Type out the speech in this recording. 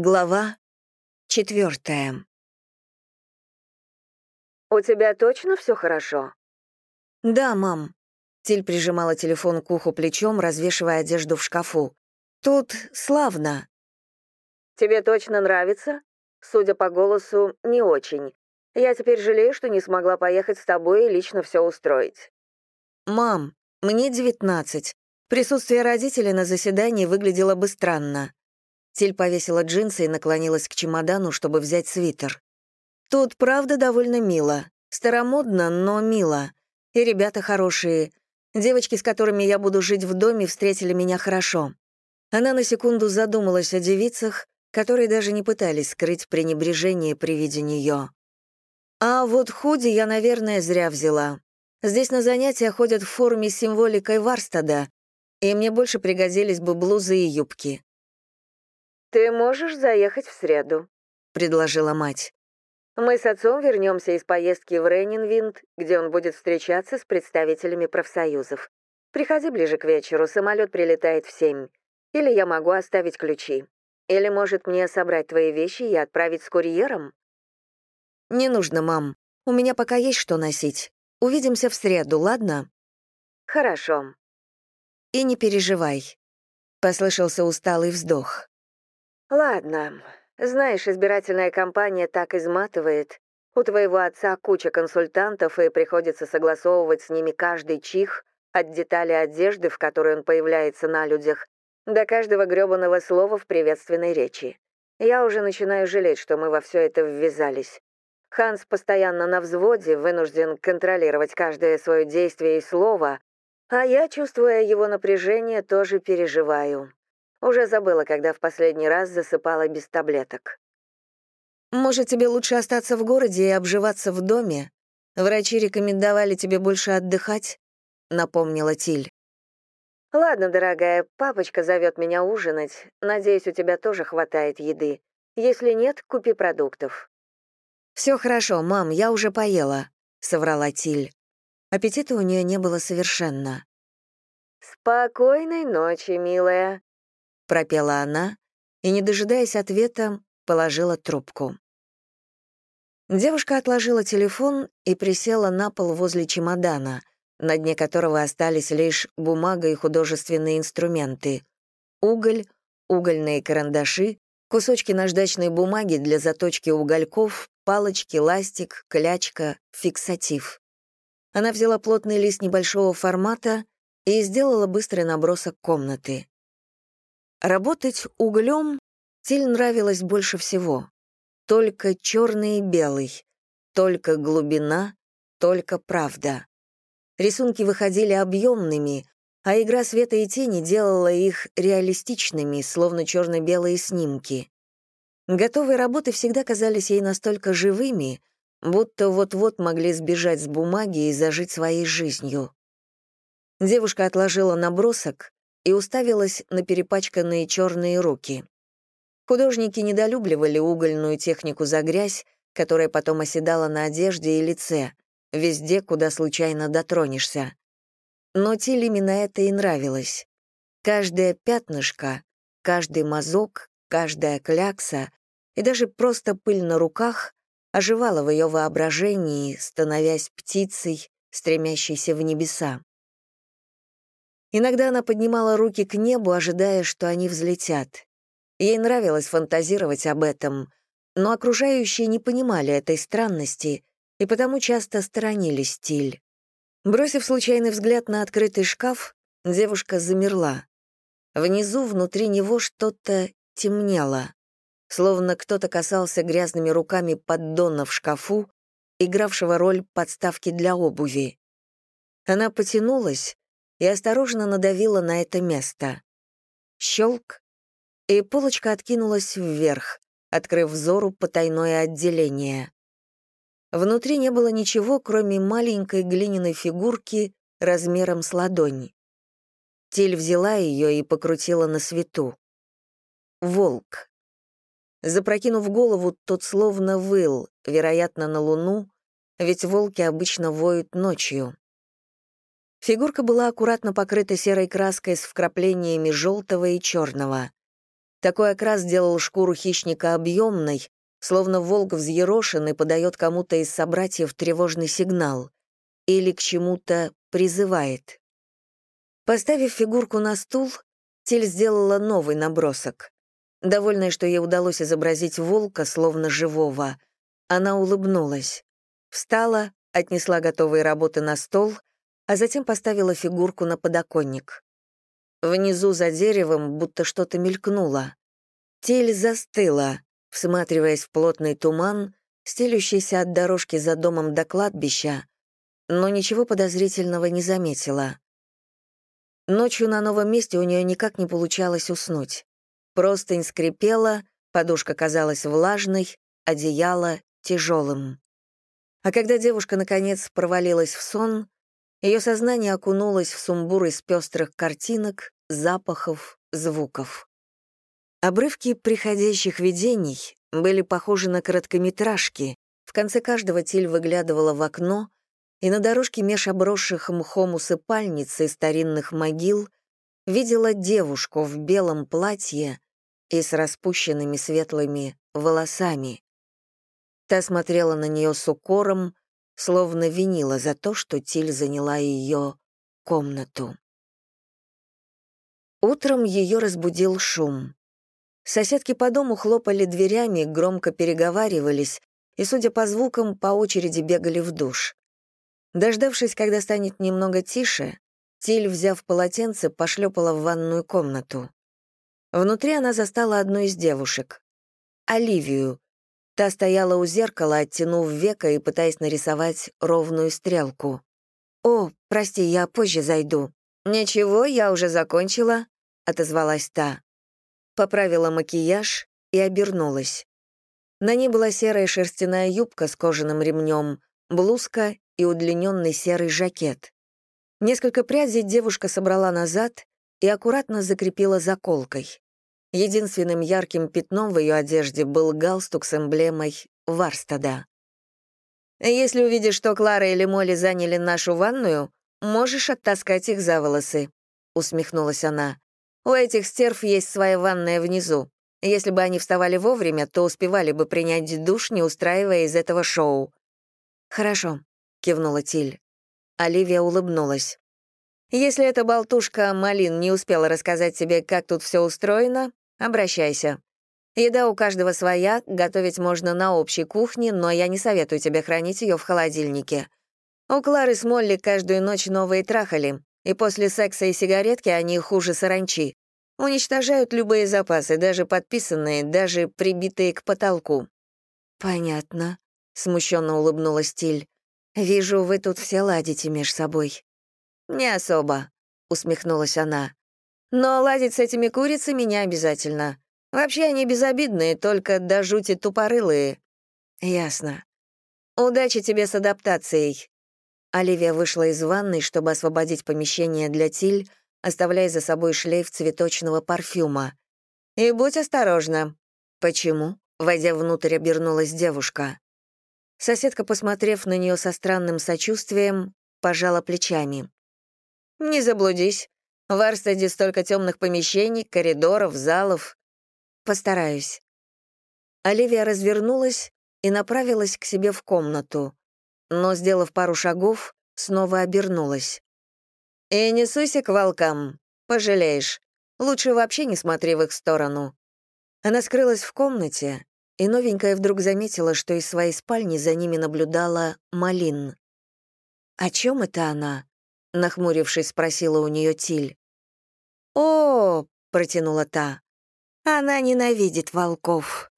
Глава четвертая. «У тебя точно все хорошо?» «Да, мам». Тиль прижимала телефон к уху плечом, развешивая одежду в шкафу. «Тут славно». «Тебе точно нравится?» Судя по голосу, не очень. Я теперь жалею, что не смогла поехать с тобой и лично все устроить. «Мам, мне девятнадцать. Присутствие родителей на заседании выглядело бы странно. Тиль повесила джинсы и наклонилась к чемодану, чтобы взять свитер. «Тут правда довольно мило. Старомодно, но мило. И ребята хорошие. Девочки, с которыми я буду жить в доме, встретили меня хорошо». Она на секунду задумалась о девицах, которые даже не пытались скрыть пренебрежение при виде нее. А вот худи я, наверное, зря взяла. Здесь на занятия ходят в форме с символикой Варстада, и мне больше пригодились бы блузы и юбки. «Ты можешь заехать в среду», — предложила мать. «Мы с отцом вернемся из поездки в Рейнинвинд, где он будет встречаться с представителями профсоюзов. Приходи ближе к вечеру, самолет прилетает в семь. Или я могу оставить ключи. Или, может, мне собрать твои вещи и отправить с курьером?» «Не нужно, мам. У меня пока есть что носить. Увидимся в среду, ладно?» «Хорошо». «И не переживай», — послышался усталый вздох. «Ладно. Знаешь, избирательная кампания так изматывает. У твоего отца куча консультантов, и приходится согласовывать с ними каждый чих, от детали одежды, в которой он появляется на людях, до каждого грёбаного слова в приветственной речи. Я уже начинаю жалеть, что мы во все это ввязались. Ханс постоянно на взводе, вынужден контролировать каждое свое действие и слово, а я, чувствуя его напряжение, тоже переживаю. Уже забыла, когда в последний раз засыпала без таблеток. «Может, тебе лучше остаться в городе и обживаться в доме? Врачи рекомендовали тебе больше отдыхать?» — напомнила Тиль. «Ладно, дорогая, папочка зовет меня ужинать. Надеюсь, у тебя тоже хватает еды. Если нет, купи продуктов». Все хорошо, мам, я уже поела», — соврала Тиль. Аппетита у нее не было совершенно. «Спокойной ночи, милая», пропела она и, не дожидаясь ответа, положила трубку. Девушка отложила телефон и присела на пол возле чемодана, на дне которого остались лишь бумага и художественные инструменты. Уголь, угольные карандаши, кусочки наждачной бумаги для заточки угольков, палочки, ластик, клячка, фиксатив. Она взяла плотный лист небольшого формата и сделала быстрый набросок комнаты. Работать углем Тиль нравилось больше всего. Только черный и белый, только глубина, только правда. Рисунки выходили объемными, а игра света и тени делала их реалистичными, словно черно-белые снимки. Готовые работы всегда казались ей настолько живыми, будто вот-вот могли сбежать с бумаги и зажить своей жизнью. Девушка отложила набросок и уставилась на перепачканные черные руки. Художники недолюбливали угольную технику за грязь, которая потом оседала на одежде и лице, везде, куда случайно дотронешься. Но Тиль именно это и нравилось. Каждое пятнышко, каждый мазок, каждая клякса и даже просто пыль на руках оживала в ее воображении, становясь птицей, стремящейся в небеса. Иногда она поднимала руки к небу, ожидая, что они взлетят. Ей нравилось фантазировать об этом, но окружающие не понимали этой странности и потому часто сторонили стиль. Бросив случайный взгляд на открытый шкаф, девушка замерла. Внизу, внутри него что-то темнело, словно кто-то касался грязными руками поддона в шкафу, игравшего роль подставки для обуви. Она потянулась, и осторожно надавила на это место. Щелк, и полочка откинулась вверх, открыв взору потайное отделение. Внутри не было ничего, кроме маленькой глиняной фигурки размером с ладонь. Тиль взяла ее и покрутила на свету. Волк. Запрокинув голову, тот словно выл, вероятно, на луну, ведь волки обычно воют ночью. Фигурка была аккуратно покрыта серой краской с вкраплениями желтого и черного. Такой окрас делал шкуру хищника объемной, словно волк взъерошен и подает кому-то из собратьев тревожный сигнал или к чему-то призывает. Поставив фигурку на стул, Тиль сделала новый набросок. Довольная, что ей удалось изобразить волка, словно живого, она улыбнулась. Встала, отнесла готовые работы на стол, а затем поставила фигурку на подоконник. Внизу за деревом будто что-то мелькнуло. Тель застыла, всматриваясь в плотный туман, стелющийся от дорожки за домом до кладбища, но ничего подозрительного не заметила. Ночью на новом месте у нее никак не получалось уснуть. Простынь скрипела, подушка казалась влажной, одеяло — тяжелым. А когда девушка, наконец, провалилась в сон, ее сознание окунулось в сумбур из пестрых картинок, запахов, звуков. Обрывки приходящих видений были похожи на короткометражки. В конце каждого Тиль выглядывала в окно, и на дорожке меж обросших мхом усыпальниц и старинных могил видела девушку в белом платье и с распущенными светлыми волосами. Та смотрела на нее с укором, словно винила за то, что Тиль заняла ее комнату. Утром ее разбудил шум. Соседки по дому хлопали дверями, громко переговаривались и, судя по звукам, по очереди бегали в душ. Дождавшись, когда станет немного тише, Тиль, взяв полотенце, пошлепала в ванную комнату. Внутри она застала одну из девушек — Оливию, Та стояла у зеркала, оттянув века и пытаясь нарисовать ровную стрелку. «О, прости, я позже зайду». «Ничего, я уже закончила», — отозвалась та. Поправила макияж и обернулась. На ней была серая шерстяная юбка с кожаным ремнем, блузка и удлиненный серый жакет. Несколько прядей девушка собрала назад и аккуратно закрепила заколкой. Единственным ярким пятном в ее одежде был галстук с эмблемой Варстада. «Если увидишь, что Клара или Молли заняли нашу ванную, можешь оттаскать их за волосы», — усмехнулась она. «У этих стерв есть своя ванная внизу. Если бы они вставали вовремя, то успевали бы принять душ, не устраивая из этого шоу». «Хорошо», — кивнула Тиль. Оливия улыбнулась. «Если эта болтушка Малин не успела рассказать тебе, как тут все устроено, Обращайся. Еда у каждого своя, готовить можно на общей кухне, но я не советую тебе хранить ее в холодильнике. У Клары с Молли каждую ночь новые трахали, и после секса и сигаретки они хуже саранчи. Уничтожают любые запасы, даже подписанные, даже прибитые к потолку». «Понятно», — смущенно улыбнулась Тиль. «Вижу, вы тут все ладите меж собой». «Не особо», — усмехнулась она. Но ладить с этими курицами не обязательно. Вообще они безобидные, только до жути тупорылые». «Ясно. Удачи тебе с адаптацией». Оливия вышла из ванной, чтобы освободить помещение для Тиль, оставляя за собой шлейф цветочного парфюма. «И будь осторожна». «Почему?» — войдя внутрь, обернулась девушка. Соседка, посмотрев на нее со странным сочувствием, пожала плечами. «Не заблудись. В Арстеде столько темных помещений, коридоров, залов. Постараюсь. Оливия развернулась и направилась к себе в комнату, но, сделав пару шагов, снова обернулась. «И не суйся к волкам, пожалеешь. Лучше вообще не смотри в их сторону». Она скрылась в комнате, и новенькая вдруг заметила, что из своей спальни за ними наблюдала Малин. «О чем это она?» — нахмурившись, спросила у нее Тиль. «О!» — протянула та. «Она ненавидит волков.